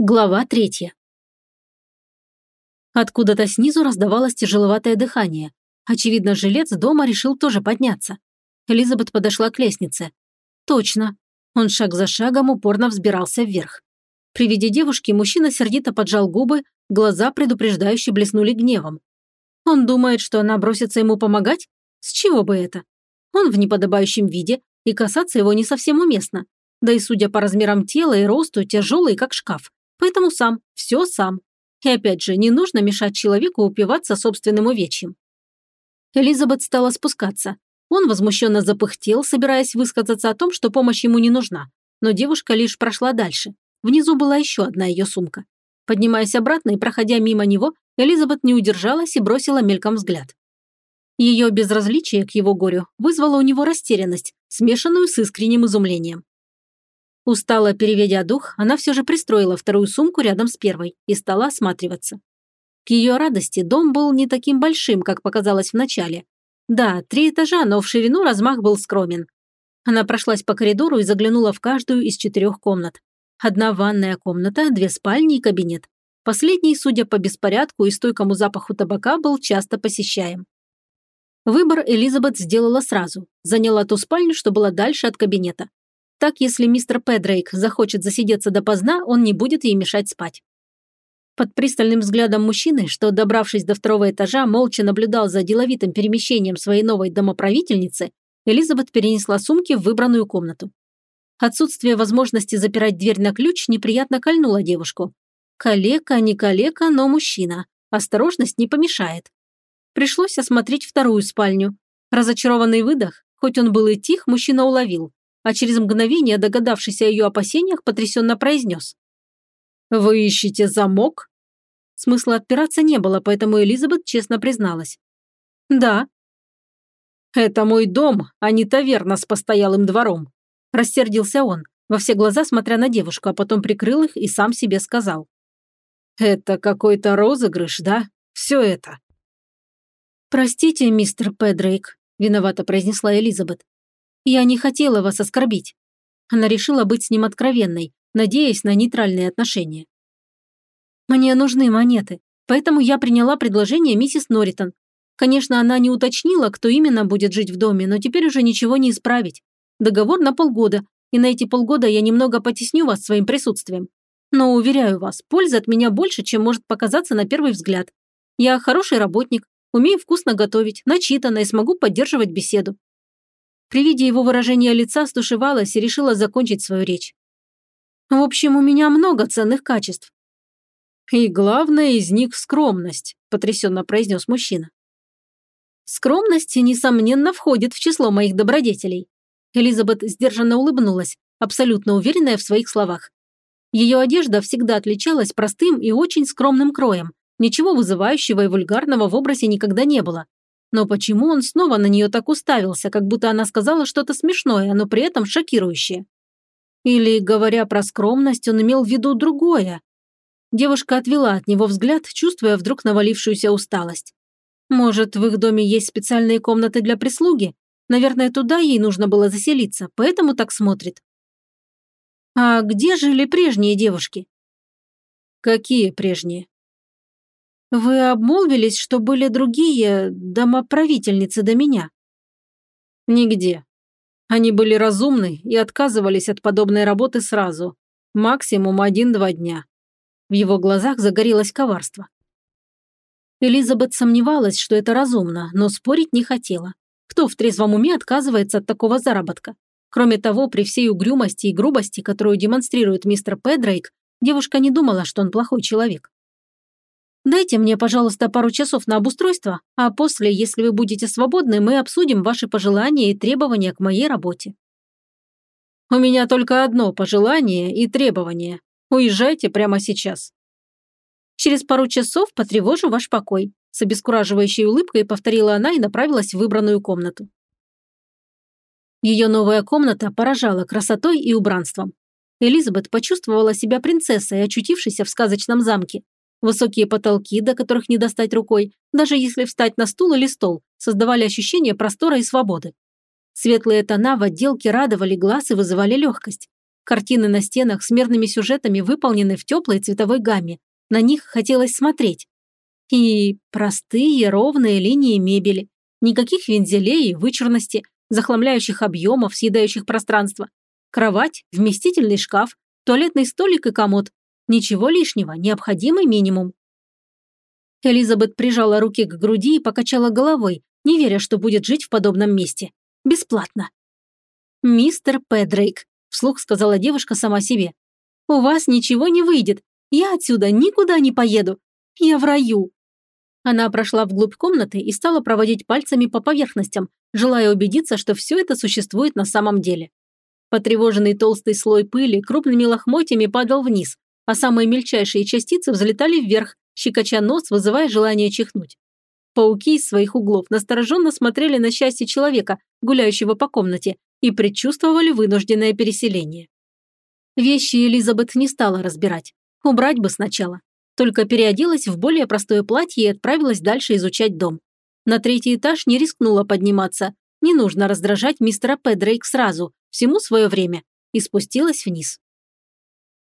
Глава третья. Откуда-то снизу раздавалось тяжеловатое дыхание. Очевидно, жилец дома решил тоже подняться. Элизабет подошла к лестнице. Точно. Он шаг за шагом упорно взбирался вверх. При виде девушки мужчина сердито поджал губы, глаза предупреждающе блеснули гневом. Он думает, что она бросится ему помогать? С чего бы это? Он в неподобающем виде, и касаться его не совсем уместно. Да и судя по размерам тела и росту, тяжелый, как шкаф. Поэтому сам, все сам. И опять же, не нужно мешать человеку упиваться собственным увечьем. Элизабет стала спускаться. Он возмущенно запыхтел, собираясь высказаться о том, что помощь ему не нужна. Но девушка лишь прошла дальше. Внизу была еще одна ее сумка. Поднимаясь обратно и проходя мимо него, Элизабет не удержалась и бросила мельком взгляд. Ее безразличие к его горю вызвало у него растерянность, смешанную с искренним изумлением. Устало переведя дух, она все же пристроила вторую сумку рядом с первой и стала осматриваться. К ее радости дом был не таким большим, как показалось вначале. Да, три этажа, но в ширину размах был скромен. Она прошлась по коридору и заглянула в каждую из четырех комнат. Одна ванная комната, две спальни и кабинет. Последний, судя по беспорядку и стойкому запаху табака, был часто посещаем. Выбор Элизабет сделала сразу. Заняла ту спальню, что была дальше от кабинета. Так, если мистер Педрейк захочет засидеться допоздна, он не будет ей мешать спать. Под пристальным взглядом мужчины, что, добравшись до второго этажа, молча наблюдал за деловитым перемещением своей новой домоправительницы, Элизабет перенесла сумки в выбранную комнату. Отсутствие возможности запирать дверь на ключ неприятно кольнуло девушку. Калека, не калека, но мужчина. Осторожность не помешает. Пришлось осмотреть вторую спальню. Разочарованный выдох, хоть он был и тих, мужчина уловил а через мгновение, догадавшись о ее опасениях, потрясенно произнес. «Вы ищете замок?» Смысла отпираться не было, поэтому Элизабет честно призналась. «Да». «Это мой дом, а не таверна с постоялым двором», – рассердился он, во все глаза смотря на девушку, а потом прикрыл их и сам себе сказал. «Это какой-то розыгрыш, да? Все это». «Простите, мистер Педрейк», – виновато произнесла Элизабет. Я не хотела вас оскорбить. Она решила быть с ним откровенной, надеясь на нейтральные отношения. Мне нужны монеты, поэтому я приняла предложение миссис Норритон. Конечно, она не уточнила, кто именно будет жить в доме, но теперь уже ничего не исправить. Договор на полгода, и на эти полгода я немного потесню вас своим присутствием. Но, уверяю вас, пользы от меня больше, чем может показаться на первый взгляд. Я хороший работник, умею вкусно готовить, начитана и смогу поддерживать беседу. При виде его выражения лица стушевалась и решила закончить свою речь. В общем, у меня много ценных качеств. И главное из них скромность, потрясенно произнес мужчина. Скромность, несомненно, входит в число моих добродетелей. Элизабет сдержанно улыбнулась, абсолютно уверенная в своих словах. Ее одежда всегда отличалась простым и очень скромным кроем. Ничего вызывающего и вульгарного в образе никогда не было. Но почему он снова на нее так уставился, как будто она сказала что-то смешное, но при этом шокирующее? Или, говоря про скромность, он имел в виду другое? Девушка отвела от него взгляд, чувствуя вдруг навалившуюся усталость. Может, в их доме есть специальные комнаты для прислуги? Наверное, туда ей нужно было заселиться, поэтому так смотрит. А где жили прежние девушки? Какие прежние? Вы обмолвились, что были другие домоправительницы до меня? Нигде. Они были разумны и отказывались от подобной работы сразу. Максимум один-два дня. В его глазах загорелось коварство. Элизабет сомневалась, что это разумно, но спорить не хотела. Кто в трезвом уме отказывается от такого заработка? Кроме того, при всей угрюмости и грубости, которую демонстрирует мистер Педрейк, девушка не думала, что он плохой человек. Дайте мне, пожалуйста, пару часов на обустройство, а после, если вы будете свободны, мы обсудим ваши пожелания и требования к моей работе». «У меня только одно пожелание и требование. Уезжайте прямо сейчас». «Через пару часов потревожу ваш покой», с обескураживающей улыбкой повторила она и направилась в выбранную комнату. Ее новая комната поражала красотой и убранством. Элизабет почувствовала себя принцессой, очутившейся в сказочном замке, Высокие потолки, до которых не достать рукой, даже если встать на стул или стол, создавали ощущение простора и свободы. Светлые тона в отделке радовали глаз и вызывали легкость. Картины на стенах с мерными сюжетами выполнены в теплой цветовой гамме. На них хотелось смотреть. И простые ровные линии мебели. Никаких вензелей и вычурности, захламляющих объемов, съедающих пространство. Кровать, вместительный шкаф, туалетный столик и комод. Ничего лишнего, необходимый минимум. Элизабет прижала руки к груди и покачала головой, не веря, что будет жить в подобном месте. Бесплатно. «Мистер Педрейк», – вслух сказала девушка сама себе, – «у вас ничего не выйдет. Я отсюда никуда не поеду. Я в раю». Она прошла вглубь комнаты и стала проводить пальцами по поверхностям, желая убедиться, что все это существует на самом деле. Потревоженный толстый слой пыли крупными лохмотьями падал вниз, а самые мельчайшие частицы взлетали вверх, щекоча нос, вызывая желание чихнуть. Пауки из своих углов настороженно смотрели на счастье человека, гуляющего по комнате, и предчувствовали вынужденное переселение. Вещи Элизабет не стала разбирать. Убрать бы сначала. Только переоделась в более простое платье и отправилась дальше изучать дом. На третий этаж не рискнула подниматься. Не нужно раздражать мистера Педрейк сразу, всему свое время. И спустилась вниз.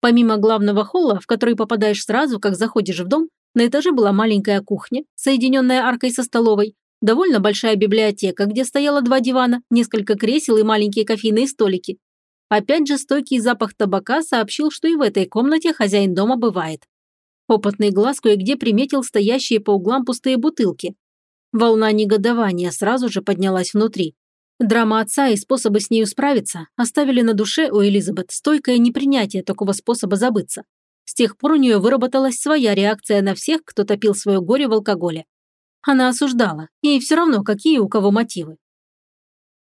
Помимо главного холла, в который попадаешь сразу, как заходишь в дом, на этаже была маленькая кухня, соединенная аркой со столовой, довольно большая библиотека, где стояло два дивана, несколько кресел и маленькие кофейные столики. Опять же стойкий запах табака сообщил, что и в этой комнате хозяин дома бывает. Опытный глаз кое-где приметил стоящие по углам пустые бутылки. Волна негодования сразу же поднялась внутри. Драма отца и способы с нею справиться оставили на душе у Элизабет стойкое непринятие такого способа забыться. С тех пор у нее выработалась своя реакция на всех, кто топил свое горе в алкоголе. Она осуждала, ей все равно, какие у кого мотивы.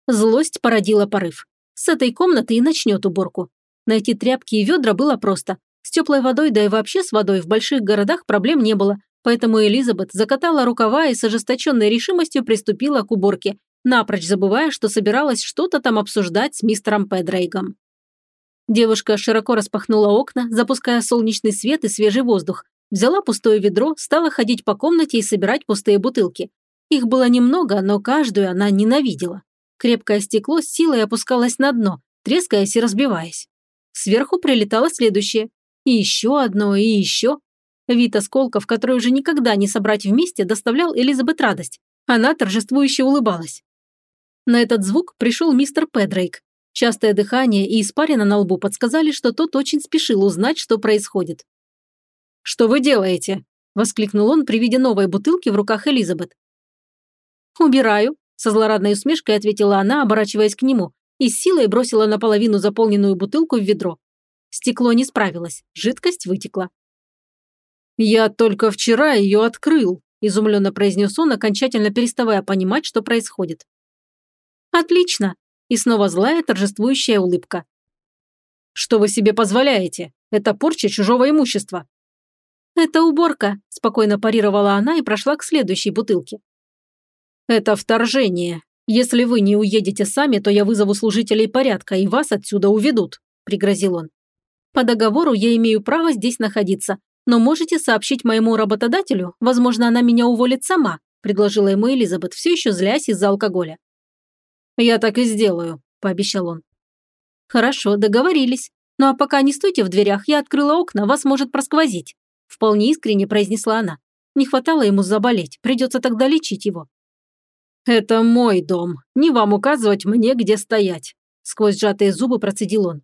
Злость породила порыв. С этой комнаты и начнет уборку. Найти тряпки и ведра было просто. С теплой водой, да и вообще с водой в больших городах проблем не было, поэтому Элизабет закатала рукава и с ожесточенной решимостью приступила к уборке, напрочь забывая, что собиралась что-то там обсуждать с мистером Педрейгом. Девушка широко распахнула окна, запуская солнечный свет и свежий воздух. Взяла пустое ведро, стала ходить по комнате и собирать пустые бутылки. Их было немного, но каждую она ненавидела. Крепкое стекло с силой опускалось на дно, трескаясь и разбиваясь. Сверху прилетало следующее. И еще одно, и еще. Вид осколков, которые уже никогда не собрать вместе, доставлял Элизабет радость. Она торжествующе улыбалась. На этот звук пришел мистер Педрейк, Частое дыхание и испарина на лбу подсказали, что тот очень спешил узнать, что происходит. «Что вы делаете?» – воскликнул он при виде новой бутылки в руках Элизабет. «Убираю», – со злорадной усмешкой ответила она, оборачиваясь к нему, и с силой бросила наполовину заполненную бутылку в ведро. Стекло не справилось, жидкость вытекла. «Я только вчера ее открыл», – изумленно произнес он, окончательно переставая понимать, что происходит. «Отлично», и снова злая торжествующая улыбка. «Что вы себе позволяете? Это порча чужого имущества». «Это уборка», – спокойно парировала она и прошла к следующей бутылке. «Это вторжение. Если вы не уедете сами, то я вызову служителей порядка, и вас отсюда уведут», – пригрозил он. «По договору я имею право здесь находиться, но можете сообщить моему работодателю, возможно, она меня уволит сама», – предложила ему Элизабет, все еще злясь из-за алкоголя. «Я так и сделаю», – пообещал он. «Хорошо, договорились. Ну а пока не стойте в дверях, я открыла окна, вас может просквозить», – вполне искренне произнесла она. Не хватало ему заболеть, придется тогда лечить его. «Это мой дом, не вам указывать мне, где стоять», – сквозь сжатые зубы процедил он.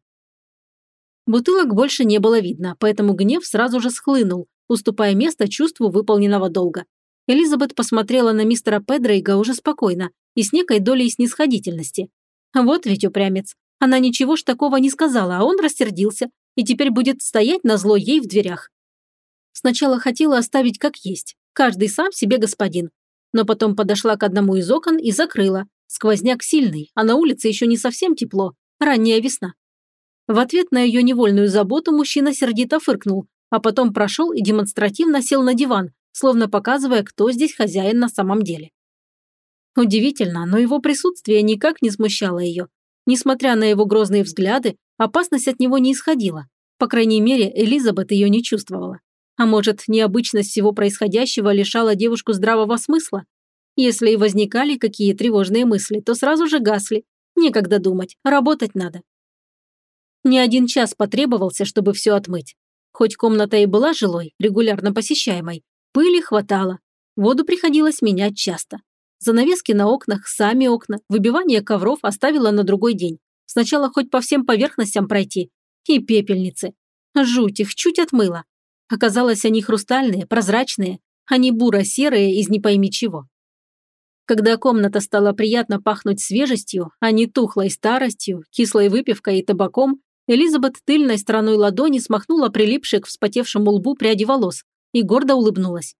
Бутылок больше не было видно, поэтому гнев сразу же схлынул, уступая место чувству выполненного долга. Элизабет посмотрела на мистера Педрейга уже спокойно, и с некой долей снисходительности. Вот ведь упрямец. Она ничего ж такого не сказала, а он рассердился и теперь будет стоять на зло ей в дверях. Сначала хотела оставить как есть, каждый сам себе господин. Но потом подошла к одному из окон и закрыла. Сквозняк сильный, а на улице еще не совсем тепло, ранняя весна. В ответ на ее невольную заботу мужчина сердито фыркнул, а потом прошел и демонстративно сел на диван, словно показывая, кто здесь хозяин на самом деле. Удивительно, но его присутствие никак не смущало ее. Несмотря на его грозные взгляды, опасность от него не исходила. По крайней мере, Элизабет ее не чувствовала. А может, необычность всего происходящего лишала девушку здравого смысла? Если и возникали какие тревожные мысли, то сразу же гасли. Некогда думать, работать надо. Не один час потребовался, чтобы все отмыть. Хоть комната и была жилой, регулярно посещаемой, пыли хватало. Воду приходилось менять часто. Занавески на окнах, сами окна, выбивание ковров оставила на другой день. Сначала хоть по всем поверхностям пройти. И пепельницы. Жуть, их чуть отмыла. Оказалось, они хрустальные, прозрачные, а не буро-серые из не пойми чего. Когда комната стала приятно пахнуть свежестью, а не тухлой старостью, кислой выпивкой и табаком, Элизабет тыльной стороной ладони смахнула прилипшие к вспотевшему лбу пряди волос и гордо улыбнулась.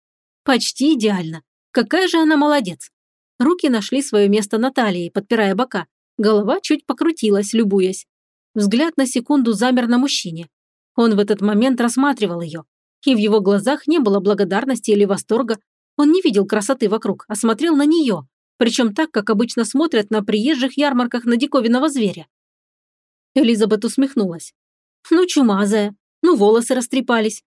Почти идеально. Какая же она молодец. Руки нашли свое место на талии, подпирая бока. Голова чуть покрутилась, любуясь. Взгляд на секунду замер на мужчине. Он в этот момент рассматривал ее. И в его глазах не было благодарности или восторга. Он не видел красоты вокруг, а смотрел на нее. Причем так, как обычно смотрят на приезжих ярмарках на диковинного зверя. Элизабет усмехнулась. Ну, чумазая. Ну, волосы растрепались.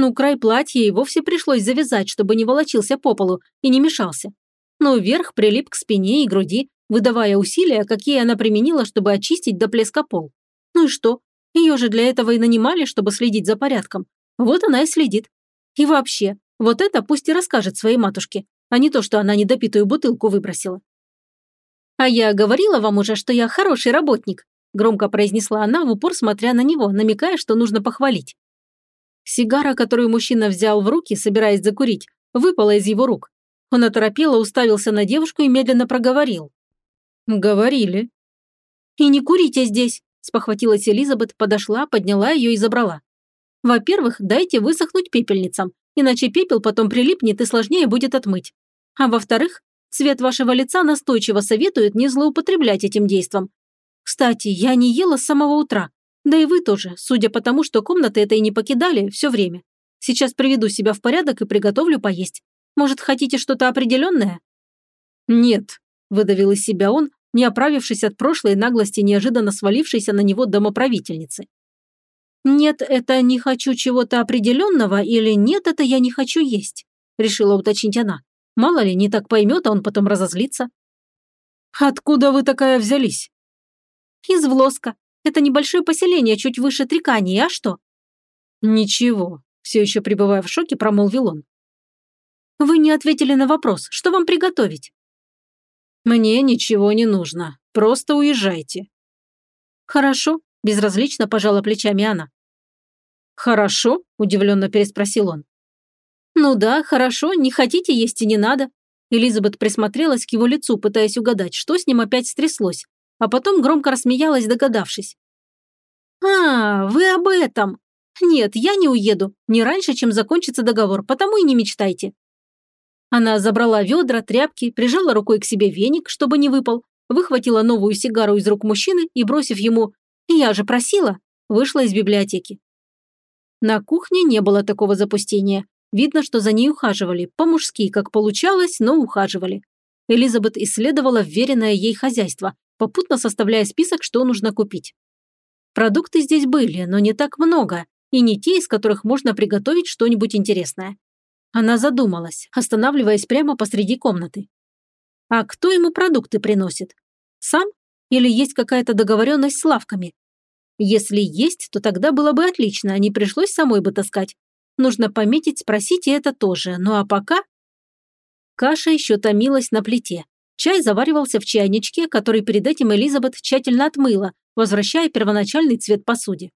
Ну, край платья и вовсе пришлось завязать, чтобы не волочился по полу и не мешался. Ну, верх прилип к спине и груди, выдавая усилия, какие она применила, чтобы очистить до плеска пол. Ну и что? Ее же для этого и нанимали, чтобы следить за порядком. Вот она и следит. И вообще, вот это пусть и расскажет своей матушке, а не то, что она недопитую бутылку выбросила. «А я говорила вам уже, что я хороший работник», громко произнесла она, в упор смотря на него, намекая, что нужно похвалить. Сигара, которую мужчина взял в руки, собираясь закурить, выпала из его рук. Он оторопело уставился на девушку и медленно проговорил. «Говорили». «И не курите здесь», – спохватилась Элизабет, подошла, подняла ее и забрала. «Во-первых, дайте высохнуть пепельницам, иначе пепел потом прилипнет и сложнее будет отмыть. А во-вторых, цвет вашего лица настойчиво советует не злоупотреблять этим действом. Кстати, я не ела с самого утра. Да и вы тоже, судя по тому, что комнаты этой не покидали все время. Сейчас приведу себя в порядок и приготовлю поесть. Может, хотите что-то определенное?» «Нет», – выдавил из себя он, не оправившись от прошлой наглости, неожиданно свалившейся на него домоправительницы. «Нет, это не хочу чего-то определенного или нет, это я не хочу есть», – решила уточнить она. Мало ли, не так поймет, а он потом разозлится. «Откуда вы такая взялись?» «Из Влоска. Это небольшое поселение чуть выше Трикании, а что?» «Ничего», – все еще пребывая в шоке, промолвил он. «Вы не ответили на вопрос. Что вам приготовить?» «Мне ничего не нужно. Просто уезжайте». «Хорошо», – безразлично пожала плечами она. «Хорошо?» – удивленно переспросил он. «Ну да, хорошо, не хотите есть и не надо». Элизабет присмотрелась к его лицу, пытаясь угадать, что с ним опять стряслось, а потом громко рассмеялась, догадавшись. «А, вы об этом! Нет, я не уеду, не раньше, чем закончится договор, потому и не мечтайте». Она забрала ведра, тряпки, прижала рукой к себе веник, чтобы не выпал, выхватила новую сигару из рук мужчины и, бросив ему «Я же просила», вышла из библиотеки. На кухне не было такого запустения. Видно, что за ней ухаживали, по-мужски, как получалось, но ухаживали. Элизабет исследовала вверенное ей хозяйство, попутно составляя список, что нужно купить. Продукты здесь были, но не так много, и не те, из которых можно приготовить что-нибудь интересное. Она задумалась, останавливаясь прямо посреди комнаты. А кто ему продукты приносит? Сам? Или есть какая-то договоренность с лавками? Если есть, то тогда было бы отлично, а не пришлось самой бы таскать. Нужно пометить, спросить и это тоже. Ну а пока... Каша еще томилась на плите, Чай заваривался в чайничке, который перед этим Элизабет тщательно отмыла, возвращая первоначальный цвет посуде.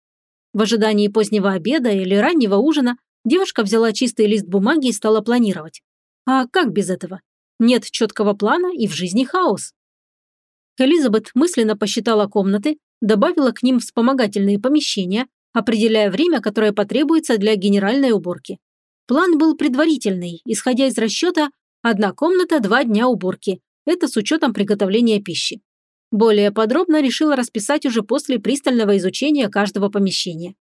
В ожидании позднего обеда или раннего ужина девушка взяла чистый лист бумаги и стала планировать. А как без этого? Нет четкого плана и в жизни хаос. Элизабет мысленно посчитала комнаты, добавила к ним вспомогательные помещения, определяя время, которое потребуется для генеральной уборки. План был предварительный, исходя из расчета «одна комната, два дня уборки», это с учетом приготовления пищи. Более подробно решила расписать уже после пристального изучения каждого помещения.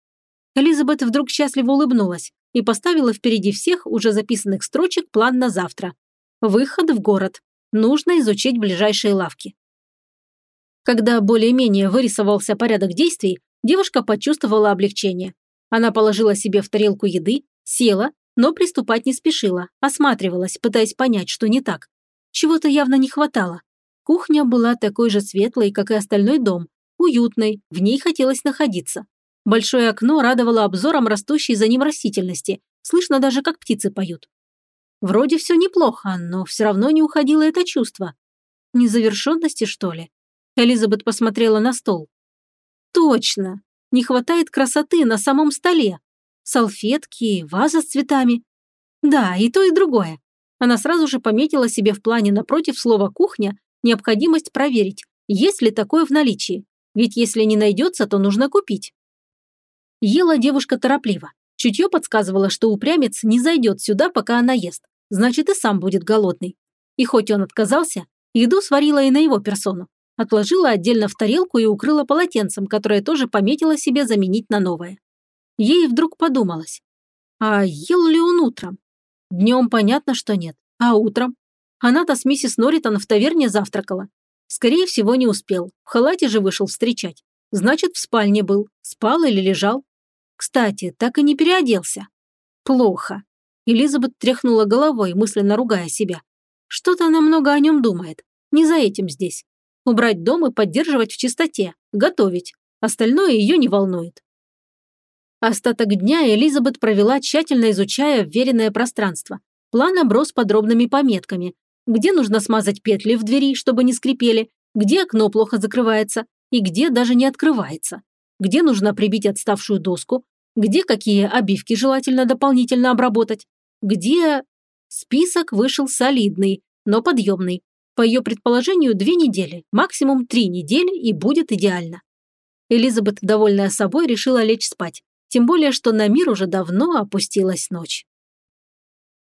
Элизабет вдруг счастливо улыбнулась и поставила впереди всех уже записанных строчек план на завтра. Выход в город. Нужно изучить ближайшие лавки. Когда более-менее вырисовался порядок действий, девушка почувствовала облегчение. Она положила себе в тарелку еды, села, но приступать не спешила, осматривалась, пытаясь понять, что не так. Чего-то явно не хватало. Кухня была такой же светлой, как и остальной дом, уютной, в ней хотелось находиться. Большое окно радовало обзором растущей за ним растительности, слышно даже, как птицы поют. Вроде все неплохо, но все равно не уходило это чувство. Незавершенности, что ли? Элизабет посмотрела на стол. Точно! Не хватает красоты на самом столе. Салфетки, ваза с цветами. Да, и то, и другое. Она сразу же пометила себе в плане напротив слова «кухня» необходимость проверить, есть ли такое в наличии. Ведь если не найдется, то нужно купить. Ела девушка торопливо. Чутье подсказывало, что упрямец не зайдет сюда, пока она ест. Значит, и сам будет голодный. И хоть он отказался, еду сварила и на его персону. Отложила отдельно в тарелку и укрыла полотенцем, которое тоже пометила себе заменить на новое. Ей вдруг подумалось. А ел ли он утром? Днем понятно, что нет. А утром? Она-то с миссис Норритон в таверне завтракала. Скорее всего, не успел. В халате же вышел встречать. Значит, в спальне был. Спал или лежал. Кстати, так и не переоделся. Плохо. Элизабет тряхнула головой, мысленно ругая себя. Что-то она много о нем думает. Не за этим здесь. Убрать дом и поддерживать в чистоте, готовить. Остальное ее не волнует. Остаток дня Элизабет провела, тщательно изучая вверенное пространство. План оброс подробными пометками. Где нужно смазать петли в двери, чтобы не скрипели, где окно плохо закрывается и где даже не открывается, где нужно прибить отставшую доску, где какие обивки желательно дополнительно обработать, где... Список вышел солидный, но подъемный. По ее предположению, две недели, максимум три недели и будет идеально. Элизабет, довольная собой, решила лечь спать. Тем более, что на мир уже давно опустилась ночь.